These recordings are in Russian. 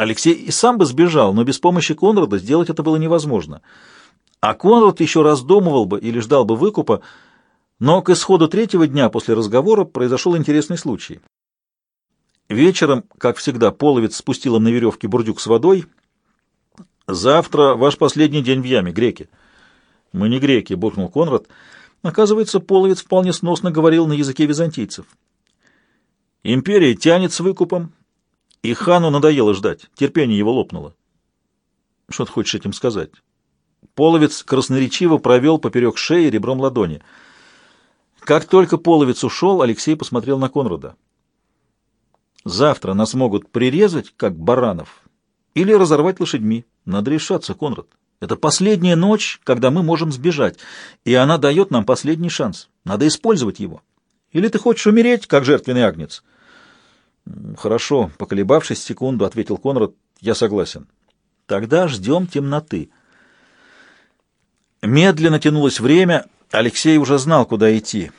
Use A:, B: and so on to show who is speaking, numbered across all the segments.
A: Алексей и сам бы сбежал, но без помощи Конрада сделать это было невозможно. А Конрад еще раздумывал бы или ждал бы выкупа, но к исходу третьего дня после разговора произошел интересный случай. Вечером, как всегда, Половец спустил им на веревке бурдюк с водой. «Завтра ваш последний день в яме, греки». «Мы не греки», — буркнул Конрад. Оказывается, Половец вполне сносно говорил на языке византийцев. «Империя тянет с выкупом, и хану надоело ждать, терпение его лопнуло». «Что ты хочешь этим сказать?» Половец красноречиво провел поперек шеи ребром ладони — как только Половец ушел, Алексей посмотрел на Конрада. «Завтра нас могут прирезать, как баранов, или разорвать лошадьми. Надо решаться, Конрад. Это последняя ночь, когда мы можем сбежать, и она дает нам последний шанс. Надо использовать его. Или ты хочешь умереть, как жертвенный агнец?» «Хорошо», — поколебавшись секунду, ответил Конрад, — «я согласен». «Тогда ждем темноты». Медленно тянулось время, — Алексей уже знал, куда идти,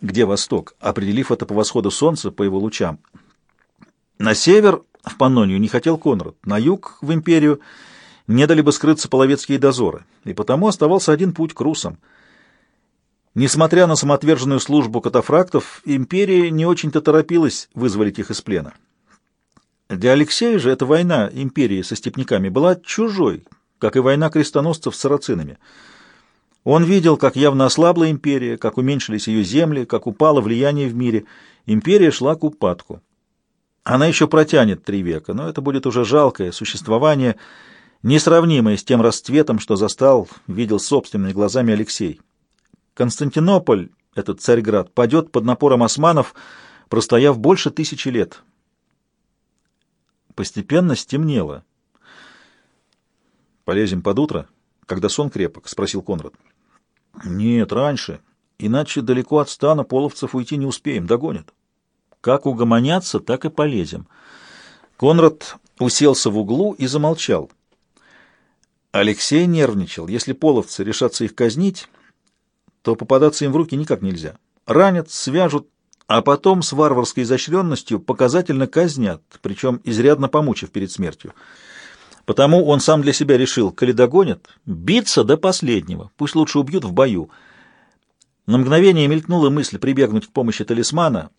A: где восток, определив это по восходу солнца, по его лучам. На север, в Паннонию, не хотел Конрад, на юг, в империю, не дали бы скрыться половецкие дозоры, и потому оставался один путь к русам. Несмотря на самоотверженную службу катафрактов, империя не очень-то торопилась вызволить их из плена. Для Алексея же эта война империи со степняками была чужой, как и война крестоносцев с сарацинами — он видел, как явно ослабла империя, как уменьшились ее земли, как упало влияние в мире. Империя шла к упадку. Она еще протянет три века, но это будет уже жалкое существование, несравнимое с тем расцветом, что застал, видел собственными глазами Алексей. Константинополь, этот Царьград, падет под напором османов, простояв больше тысячи лет. Постепенно стемнело. «Полезем под утро, когда сон крепок?» — спросил Конрад. Нет, раньше. Иначе далеко от стана половцев уйти не успеем, догонят. Как угомоняться, так и полезем. Конрад уселся в углу и замолчал. Алексей нервничал. Если половцы решатся их казнить, то попадаться им в руки никак нельзя. Ранят, свяжут, а потом с варварской изощренностью показательно казнят, причем изрядно помучив перед смертью. Потому он сам для себя решил, коли догонят, биться до последнего, пусть лучше убьют в бою. На мгновение мелькнула мысль прибегнуть к помощи талисмана.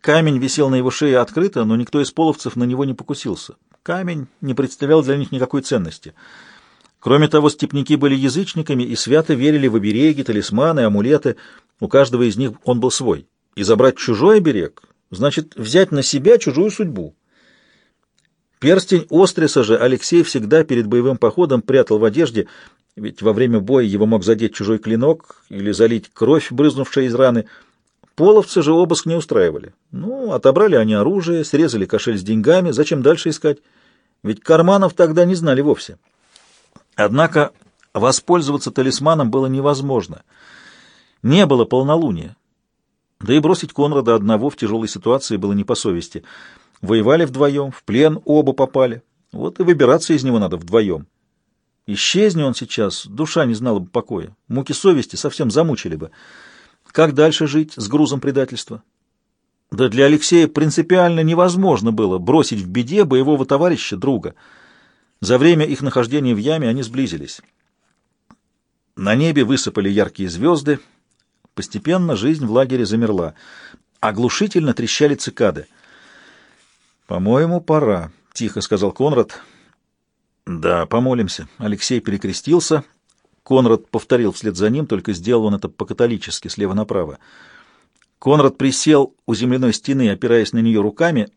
A: Камень висел на его шее открыто, но никто из половцев на него не покусился. Камень не представлял для них никакой ценности. Кроме того, степняки были язычниками и свято верили в обереги, талисманы, амулеты. У каждого из них он был свой. И забрать чужой оберег значит взять на себя чужую судьбу. Перстень Остриса же Алексей всегда перед боевым походом прятал в одежде, ведь во время боя его мог задеть чужой клинок или залить кровь, брызнувшая из раны. Половцы же обыск не устраивали. Ну, отобрали они оружие, срезали кошель с деньгами, зачем дальше искать? Ведь карманов тогда не знали вовсе. Однако воспользоваться талисманом было невозможно. Не было полнолуния. Да и бросить Конрада одного в тяжелой ситуации было не по совести — Воевали вдвоем, в плен оба попали. Вот и выбираться из него надо вдвоем. Исчезни он сейчас, душа не знала бы покоя. Муки совести совсем замучили бы. Как дальше жить с грузом предательства? Да для Алексея принципиально невозможно было бросить в беде боевого товарища, друга. За время их нахождения в яме они сблизились. На небе высыпали яркие звезды. Постепенно жизнь в лагере замерла. Оглушительно трещали цикады — «По-моему, пора», — тихо сказал Конрад. «Да, помолимся». Алексей перекрестился. Конрад повторил вслед за ним, только сделал он это по-католически, слева направо. Конрад присел у земляной стены, опираясь на нее руками.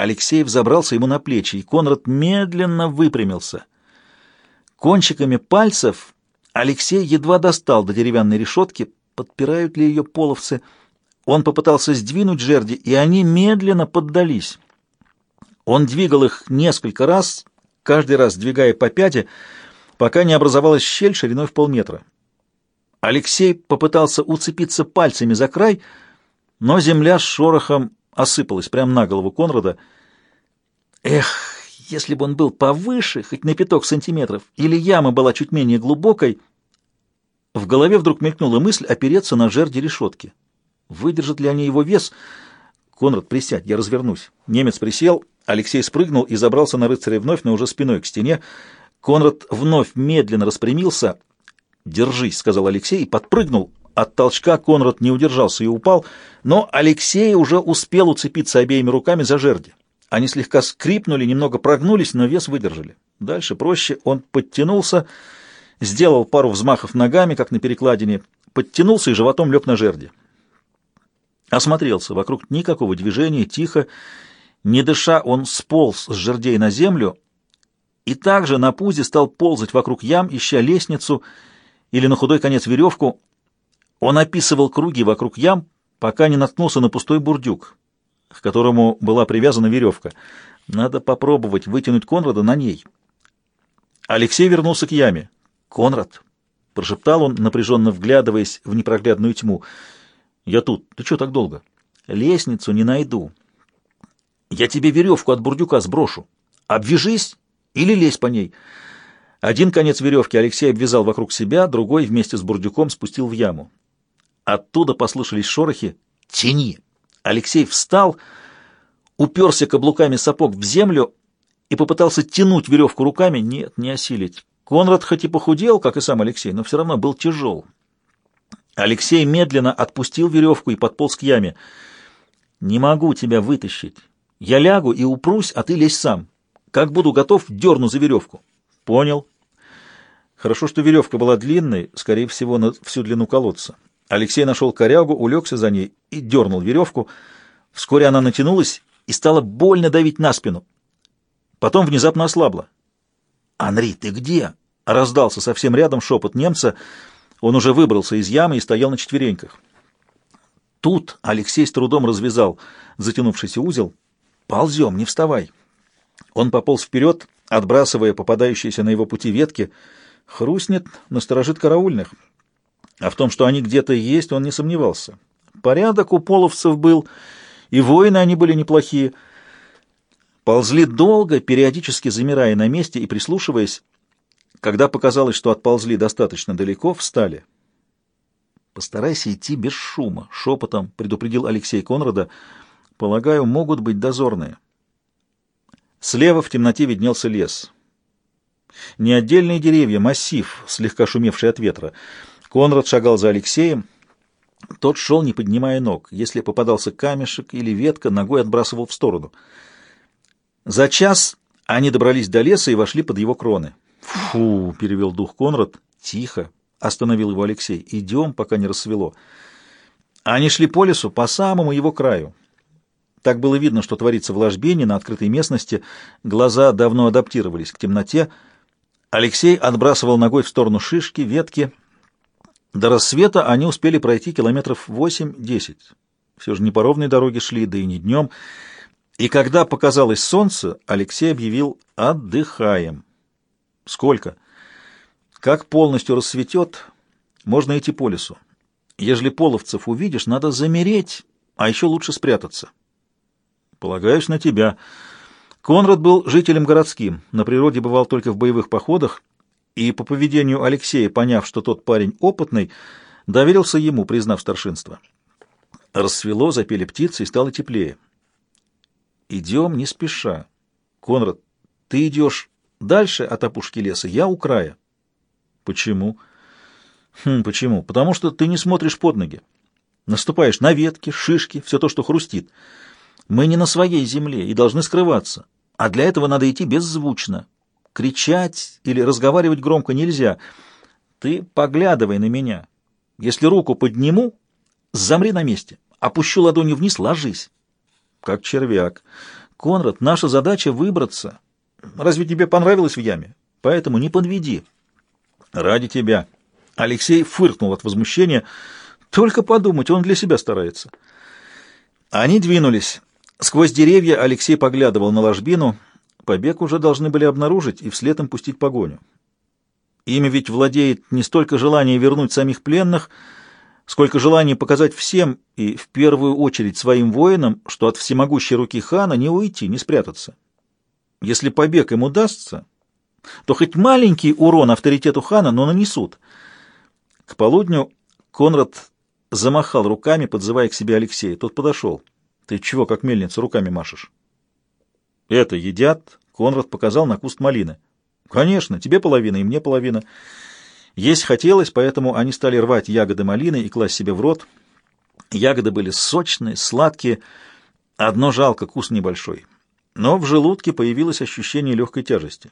A: Алексей взобрался ему на плечи, и Конрад медленно выпрямился. Кончиками пальцев Алексей едва достал до деревянной решетки, подпирают ли ее половцы. Он попытался сдвинуть жерди, и они медленно поддались. Он двигал их несколько раз, каждый раз двигая по пяти, пока не образовалась щель шириной в полметра. Алексей попытался уцепиться пальцами за край, но земля с шорохом осыпалась прямо на голову Конрада. Эх, если бы он был повыше, хоть на пяток сантиметров, или яма была чуть менее глубокой, в голове вдруг мелькнула мысль опереться на жерди решетки. Выдержат ли они его вес? Конрад, присядь, я развернусь. Немец присел, Алексей спрыгнул и забрался на рыцаря вновь, но уже спиной к стене. Конрад вновь медленно распрямился. «Держись», — сказал Алексей, и подпрыгнул. От толчка Конрад не удержался и упал, но Алексей уже успел уцепиться обеими руками за жерди. Они слегка скрипнули, немного прогнулись, но вес выдержали. Дальше проще. Он подтянулся, сделал пару взмахов ногами, как на перекладине, подтянулся и животом лег на жерди. Осмотрелся. Вокруг никакого движения, тихо. Не дыша, он сполз с жердей на землю и также на пузе стал ползать вокруг ям, ища лестницу или на худой конец веревку. Он описывал круги вокруг ям, пока не наткнулся на пустой бурдюк, к которому была привязана веревка. Надо попробовать вытянуть Конрада на ней. Алексей вернулся к яме. «Конрад!» — прошептал он, напряженно вглядываясь в непроглядную тьму. «Я тут. Ты что так долго?» «Лестницу не найду. Я тебе веревку от бурдюка сброшу. Обвяжись или лезь по ней». Один конец веревки Алексей обвязал вокруг себя, другой вместе с бурдюком спустил в яму. Оттуда послышались шорохи. «Тяни!» Алексей встал, уперся каблуками сапог в землю и попытался тянуть веревку руками. Нет, не осилить. Конрад хоть и похудел, как и сам Алексей, но все равно был тяжел. Алексей медленно отпустил веревку и подполз к яме. «Не могу тебя вытащить. Я лягу и упрусь, а ты лезь сам. Как буду готов, дерну за веревку». «Понял». Хорошо, что веревка была длинной, скорее всего, на всю длину колодца. Алексей нашел корягу, улегся за ней и дернул веревку. Вскоре она натянулась и стала больно давить на спину. Потом внезапно ослабла. «Анри, ты где?» — раздался совсем рядом шепот немца. Он уже выбрался из ямы и стоял на четвереньках. Тут Алексей с трудом развязал затянувшийся узел. «Ползем, не вставай!» Он пополз вперед, отбрасывая попадающиеся на его пути ветки. Хрустнет, насторожит караульных. А в том, что они где-то есть, он не сомневался. Порядок у половцев был, и воины они были неплохие — Ползли долго, периодически замирая на месте и прислушиваясь. Когда показалось, что отползли достаточно далеко, встали. «Постарайся идти без шума», — шепотом предупредил Алексей Конрада. «Полагаю, могут быть дозорные». Слева в темноте виднелся лес. Не отдельные деревья, массив, слегка шумевший от ветра. Конрад шагал за Алексеем. Тот шел, не поднимая ног. Если попадался камешек или ветка, ногой отбрасывал в сторону — за час они добрались до леса и вошли под его кроны. «Фу!» — перевел дух Конрад. «Тихо!» — остановил его Алексей. «Идем, пока не рассвело». Они шли по лесу, по самому его краю. Так было видно, что творится в ложбине на открытой местности. Глаза давно адаптировались к темноте. Алексей отбрасывал ногой в сторону шишки, ветки. До рассвета они успели пройти километров восемь-десять. Все же не по ровной дороге шли, да и не днем. И когда показалось солнце, Алексей объявил «отдыхаем». Сколько? Как полностью рассветет, можно идти по лесу. Ежели половцев увидишь, надо замереть, а еще лучше спрятаться. Полагаюсь на тебя. Конрад был жителем городским, на природе бывал только в боевых походах, и по поведению Алексея, поняв, что тот парень опытный, доверился ему, признав старшинство. Рассвело, запели птицы и стало теплее. Идем не спеша. Конрад, ты идешь дальше от опушки леса, я у края. Почему? Хм, почему? Потому что ты не смотришь под ноги. Наступаешь на ветки, шишки, все то, что хрустит. Мы не на своей земле и должны скрываться. А для этого надо идти беззвучно. Кричать или разговаривать громко нельзя. Ты поглядывай на меня. Если руку подниму, замри на месте. Опущу ладонью вниз, ложись как червяк. Конрад, наша задача — выбраться. Разве тебе понравилось в яме? Поэтому не подведи. Ради тебя. Алексей фыркнул от возмущения. Только подумать, он для себя старается. Они двинулись. Сквозь деревья Алексей поглядывал на ложбину. Побег уже должны были обнаружить и вслед им пустить погоню. Ими ведь владеет не столько желание вернуть самих пленных, сколько желания показать всем и в первую очередь своим воинам, что от всемогущей руки хана не уйти, не спрятаться. Если побег им удастся, то хоть маленький урон авторитету хана, но нанесут. К полудню Конрад замахал руками, подзывая к себе Алексея. Тот подошел. «Ты чего, как мельница, руками машешь?» Это едят, Конрад показал на куст малины. Конечно, тебе половина и мне половина. Есть хотелось, поэтому они стали рвать ягоды малины и класть себе в рот. Ягоды были сочные, сладкие. Одно жалко, куст небольшой. Но в желудке появилось ощущение легкой тяжести.